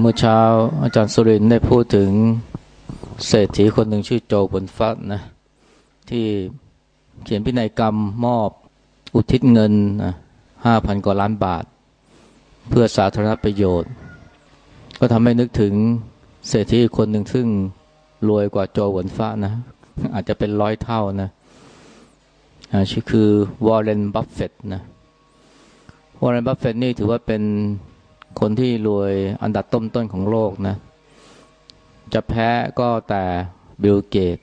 เมื่อเช้าอาจารย์สุรินได้พูดถึงเศรษฐีคนหนึ่งชื่อโจบนฟัดนะที่เขียนพินัยกรรมมอบอุทิศเงินห้าพันกว่าล้านบาท เพื่อสาธารณประโยชน์ ก็ทำให้นึกถึงเศรษฐีคนหนึ่งซึ่งรวยกว่าโจบนฟ้านะ อาจจะเป็นร้อยเท่านะชื่อคือวอร์เรนบัฟเฟตนะวอร์เรนบัฟเฟตนี่ถือว่าเป็น คนที่รวยอันดับต้นๆของโลกนะ จะแพ้ก็แต่บิลเกต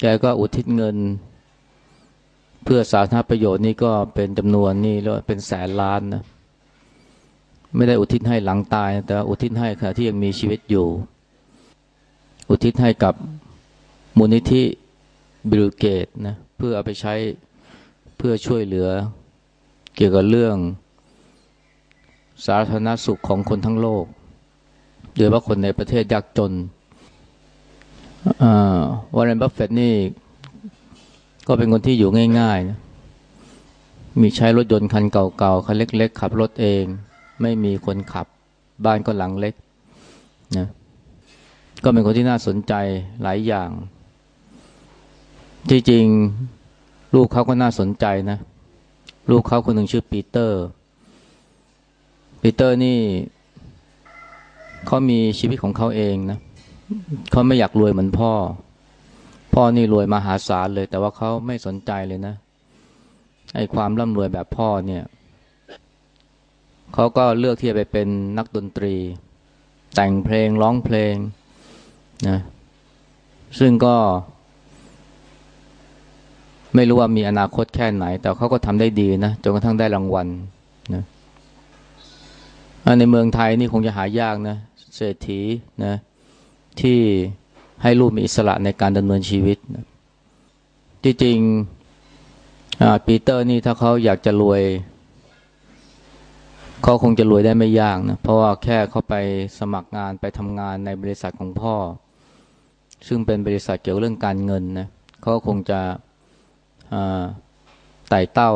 แกก็อุทิศเงิน เพื่อสาธารณประโยชน์นี่ก็เป็นจำนวนนี่แล้วเป็นแสนล้านนะ ไม่ได้อุทิศให้หลังตาย แต่อุทิศให้ขณะที่ยังมีชีวิตอยู่ อุทิศให้กับมูลนิธิบิลเกตนะเพื่อเอาไปใช้เพื่อช่วยเหลือเกี่ยวกับเรื่อง สาธารณสุขของคนทั้งโลก โดยเฉพาะคนในประเทศยากจนวอร์เรนบัฟเฟตนี่ ก็เป็นคนที่อยู่ง่ายๆนะมีใช้รถยนต์คันเก่าๆ คันเล็กๆ ขับรถเอง ไม่มีคนขับ บ้านก็หลังเล็กนะก็เป็นคนที่น่าสนใจหลายอย่าง ที่จริงลูกเขาก็น่าสนใจนะ ลูกเขาคนหนึ่งชื่อปีเตอร์ ปีเตอร์นี่เขามีชีวิตของเขาเองนะเขาไม่อยากรวยเหมือนพ่อ พ่อนี่รวยมหาศาลเลย แต่ว่าเขาไม่สนใจเลยนะไอ้ความร่ำรวยแบบพ่อเนี่ยเขาก็เลือกที่จะไปเป็นนักดนตรี แต่งเพลงร้องเพลงนะซึ่งก็ ไม่รู้ว่ามีอนาคตแค่ไหน แต่เขาก็ทำได้ดีนะจนกระทั่งได้รางวัลนะ ในเมืองไทยนี่คงจะหายากนะ เศรษฐีนะที่ให้ลูกมีอิสระในการดำเนินชีวิตนะที่จริงปีเตอร์นี่ถ้าเขาอยากจะรวยเขาคงจะรวยได้ไม่ยากนะ เพราะว่าแค่เขาไปสมัครงานไปทำงานในบริษัทของพ่อ ซึ่งเป็นบริษัทเกี่ยวเรื่องการเงินนะเขาคงจะไต่เต้า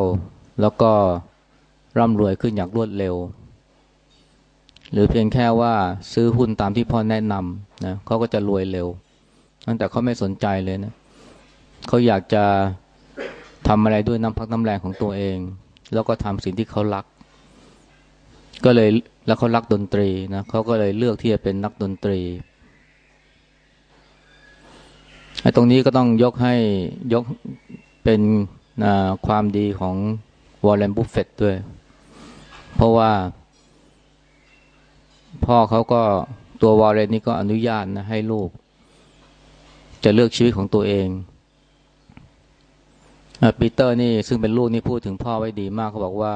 แล้วก็ร่ำรวยขึ้นอย่างรวดเร็ว หรือเพียงแค่ว่าซื้อหุ้นตามที่พ่อแนะนำนะเขาก็จะรวยเร็ว แต่เขาไม่สนใจเลยนะเขาอยากจะทำอะไรด้วยน้ำพักน้ำแรงของตัวเอง แล้วก็ทำสิ่งที่เขารัก ก็เลยแล้วเขารักดนตรีนะเขาก็เลยเลือกที่จะเป็นนักดนตรีไอ้ตรงนี้ก็ต้องยกให้ยกเป็นความดีของวอลเลนบุฟเฟตด้วย เพราะว่า พ่อเขาก็ตัววอลเลนนี่ก็อนุญาตนะให้ลูก จะเลือกชีวิตของตัวเองปีเตอร์นี่ซึ่งเป็นลูกนี่พูดถึงพ่อไว้ดีมากเขาบอกว่า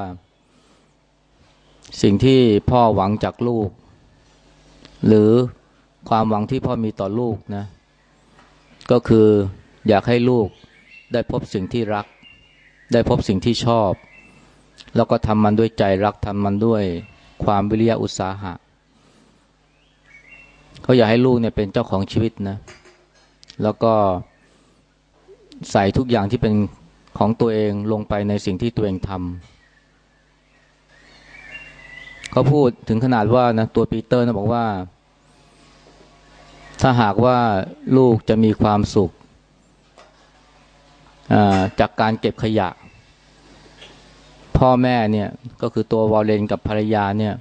สิ่งที่พ่อหวังจากลูก หรือความหวังที่พ่อมีต่อลูกนะ ก็คืออยากให้ลูกได้พบสิ่งที่รัก ได้พบสิ่งที่ชอบ แล้วก็ทำมันด้วยใจรักทำมันด้วยความวิริยะอุตสาหะ เขาอยากให้ลูกเนี่ยเป็นเจ้าของชีวิตนะ แล้วก็ใส่ทุกอย่างที่เป็นของตัวเองลงไปในสิ่งที่ตัวเองทำเขาพูดถึงขนาดว่านะตัวปีเตอร์นะบอกว่า ถ้าหากว่าลูกจะมีความสุขจากการเก็บขยะ พ่อแม่เนี่ยก็คือตัววอลเลนกับภรรยาเนี่ย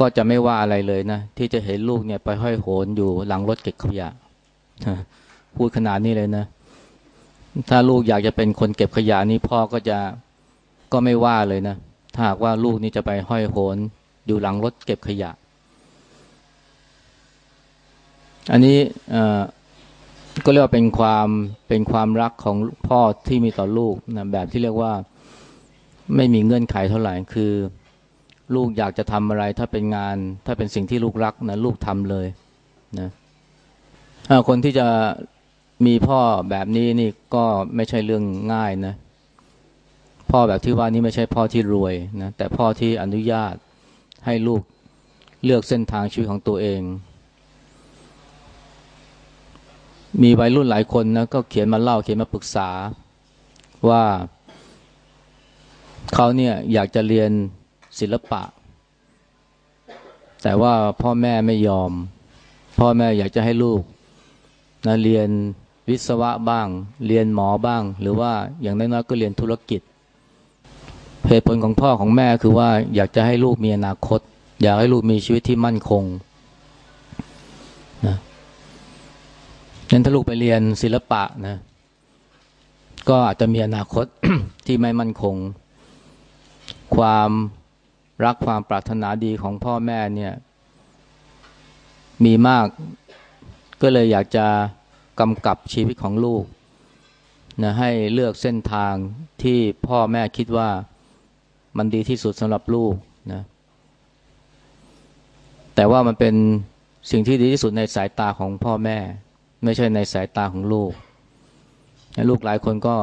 ก็จะไม่ว่าอะไรเลยนะ ที่จะเห็นลูกเนี่ยไปห้อยโหนอยู่หลังรถเก็บขยะพูดขนาดนี้เลยนะ ถ้าลูกอยากจะเป็นคนเก็บขยะนี่พ่อก็จะก็ไม่ว่าเลยนะ ถ้าหากว่าลูกนี่จะไปห้อยโหนอยู่หลังรถเก็บขยะ อันนี้ก็เรียกว่าเป็นความเป็นความรักของพ่อที่มีต่อลูกนะแบบที่เรียกว่าไม่มีเงื่อนไขเท่าไหร่คือ ลูกอยากจะทำอะไรถ้าเป็นงาน ถ้าเป็นสิ่งที่ลูกรักนะลูกทำเลยนะคนที่จะมีพ่อแบบนี้นี่ก็ไม่ใช่เรื่องง่ายนะ พ่อแบบที่ว่านี้ไม่ใช่พ่อที่รวยนะแต่พ่อที่อนุญาตให้ลูกเลือกเส้นทางชีวิตของตัวเอง มีวัยรุ่นหลายคนนะก็เขียนมาเล่าเขียนมาปรึกษาว่าเขาเนี่ยอยากจะเรียน ศิลปะ แต่ว่าพ่อแม่ไม่ยอม พ่อแม่อยากจะให้ลูกนะเรียนวิศวะบ้าง เรียนหมอบ้าง หรือว่าอย่างน้อยๆก็เรียนธุรกิจเหตุผลของพ่อของแม่คือว่าอยากจะให้ลูกมีอนาคต อยากให้ลูกมีชีวิตที่มั่นคงนะงั้นถ้าลูกไปเรียนศิลปะนะก็อาจจะมีอนาคตที่ไม่มั่นคง ความ รักความปรารถนาดีของพ่อแม่เนี่ย มีมาก ก็เลยอยากจะกำกับชีวิตของลูกนะให้เลือกเส้นทางที่พ่อแม่คิดว่ามันดีที่สุดสำหรับลูกนะแต่ว่ามันเป็นสิ่งที่ดีที่สุดในสายตาของพ่อแม่ ไม่ใช่ในสายตาของลูก ลูกหลายคนก็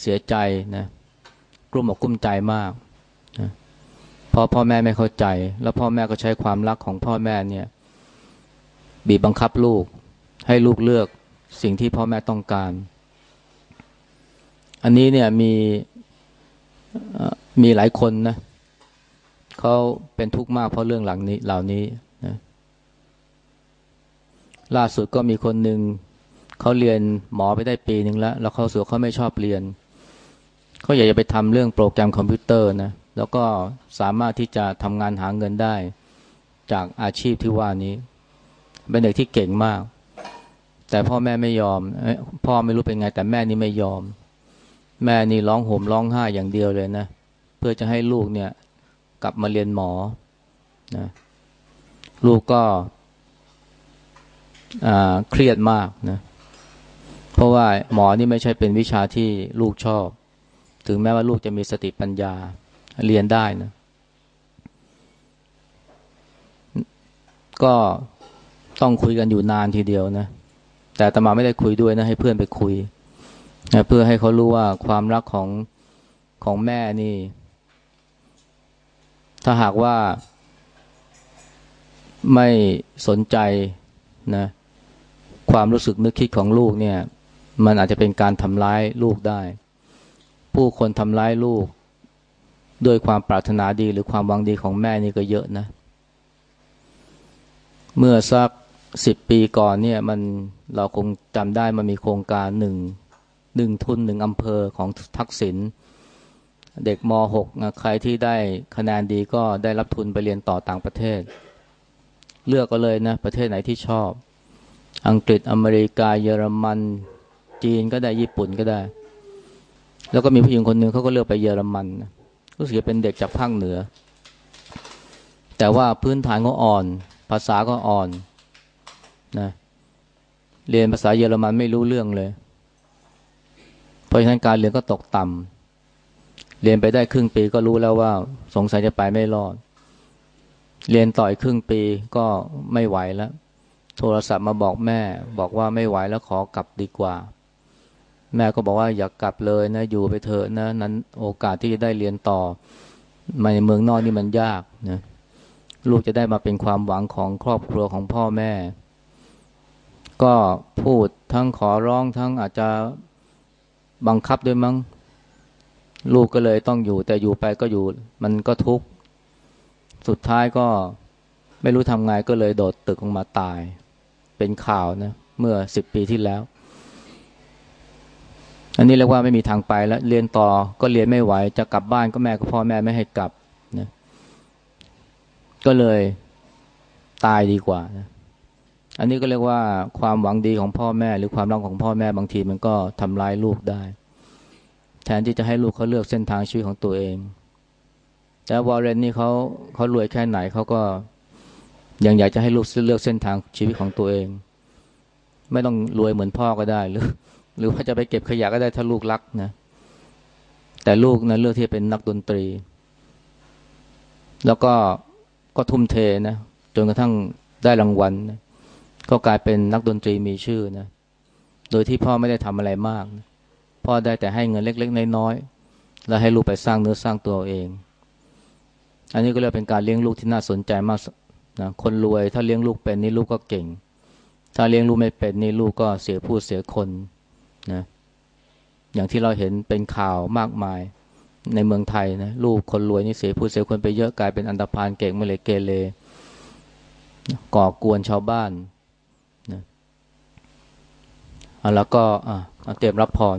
เสียใจนะกลุ้มอกกลุ้มใจมาก เพราะพ่อแม่ไม่เข้าใจ แล้วพ่อแม่ก็ใช้ความรักของพ่อแม่เนี่ยบีบบังคับลูก ให้ลูกเลือกสิ่งที่พ่อแม่ต้องการ อันนี้เนี่ยมีมีหลายคนนะเขาเป็นทุกข์มากเพราะเรื่องหลังนี้เหล่านี้นะล่าสุดก็มีคนหนึ่งเขาเรียนหมอไปได้ปีหนึ่งแล้ว แล้วเขาสูเขาไม่ชอบเรียนเขาอยากจะไปทำเรื่องโปรแกรมคอมพิวเตอร์นะ แล้วก็สามารถที่จะทำงานหาเงินได้จากอาชีพที่ว่านี้เป็นเด็กที่เก่งมาก แต่พ่อแม่ไม่ยอม พ่อไม่รู้เป็นไง แต่แม่นี่ไม่ยอม แม่นี่ร้องห่มร้องไห้อย่างเดียวเลยนะ เพื่อจะให้ลูกเนี่ยกลับมาเรียนหมอนะลูกก็เครียดมากนะ เพราะว่าหมอนี่ไม่ใช่เป็นวิชาที่ลูกชอบ ถึงแม้ว่าลูกจะมีสติปัญญา เรียนได้นะ ก็ต้องคุยกันอยู่นานทีเดียวนะ แต่ตมาไม่ได้คุยด้วยนะ ให้เพื่อนไปคุยนะเพื่อให้เขารู้ว่าความรักของของแม่นี่ ถ้าหากว่าไม่สนใจนะ ความรู้สึกนึกคิดของลูกเนี่ย มันอาจจะเป็นการทำร้ายลูกได้ ผู้คนทำร้ายลูก ด้วยความปรารถนาดีหรือความหวังดีของแม่นี่ก็เยอะนะ เมื่อสักสิบปีก่อนเนี่ยมันเราคงจำได้มันมีโครงการหนึ่งหนึ่งทุนหนึ่งอำเภอของทักษิณเด็กม .6 ใครที่ได้คะแนนดีก็ได้รับทุนไปเรียนต่อต่างประเทศ เลือกก็เลยนะ ประเทศไหนที่ชอบ อังกฤษอเมริกาเยอรมัน จีนก็ได้ญี่ปุ่นก็ได้ แล้วก็มีผู้หญิงคนหนึ่งเขาก็เลือกไปเยอรมันนะ รู้สึกจะเป็นเด็กจากภาคเหนือ แต่ว่าพื้นฐานก็อ่อน ภาษาก็อ่อนนะเรียนภาษาเยอรมันไม่รู้เรื่องเลย เพราะฉะนั้นการเรียนก็ตกต่ำเรียนไปได้ครึ่งปีก็รู้แล้วว่า สงสัยจะไปไม่รอด เรียนต่อยครึ่งปีก็ไม่ไหวแล้ว โทรศัพท์มาบอกแม่ บอกว่าไม่ไหวแล้วขอกลับดีกว่า แม่ก็บอกว่าอย่ากกลับเลยนะอยู่ไปเถอะนะนั้นโอกาสที่จะได้เรียนต่อมาในเมืองนอกนี่มันยากนะลูกจะได้มาเป็นความหวังของครอบครัวของพ่อแม่ ก็พูดทั้งขอร้องทั้งอาจจะบังคับด้วยมั้ง ลูกก็เลยต้องอยู่ แต่อยู่ไปก็อยู่ มันก็ทุกข์สุดท้ายก็ไม่รู้ทำไงก็เลยโดดตึกลงมาตาย เป็นข่าวนะ เมื่อสิบปีที่แล้ว อันนี้เรียกว่าไม่มีทางไปแล้วเรียนต่อก็เรียนไม่ไหว จะกลับบ้านก็แม่ก็พ่อแม่ไม่ให้กลับนะก็เลยตายดีกว่านะอันนี้ก็เรียกว่าความหวังดีของพ่อแม่ หรือความรักของพ่อแม่บางทีมันก็ทำลายลูกได้ แทนที่จะให้ลูกเขาเลือกเส้นทางชีวิตของตัวเอง แต่วอร์เรนนี่เขาเขารวยแค่ไหนเขาก็ยังอยากจะให้ลูกเลือกเส้นทางชีวิตของตัวเอง ไม่ต้องรวยเหมือนพ่อก็ได้หรือ หรือว่าจะไปเก็บขยะก็ได้ถ้าลูกรักนะ แต่ลูกนะเลือกที่จะเป็นนักดนตรี แล้วก็ก็ทุ่มเทนะจนกระทั่งได้รางวัลนะก็กลายเป็นนักดนตรีมีชื่อนะ โดยที่พ่อไม่ได้ทำอะไรมากนะพ่อได้แต่ให้เงินเล็ก ๆ น้อยๆแล้วให้ลูกไปสร้างเนื้อสร้างตัวเอง อันนี้ก็เรียกเป็นการเลี้ยงลูกที่น่าสนใจมากนะคนรวยถ้าเลี้ยงลูกเป็นนี่ลูกก็เก่ง ถ้าเลี้ยงลูกไม่เป็นนี่ลูกก็เสียผู้เสียคน นะอย่างที่เราเห็นเป็นข่าวมากมายในเมืองไทยนะลูกคนรวยนี่เสียผู้เสียคนไปเยอะกลายเป็นอันตรพานเก่งไม่เลยเกเรก่อกวนชาวบ้านนะแล้วก็เตรียมรับพร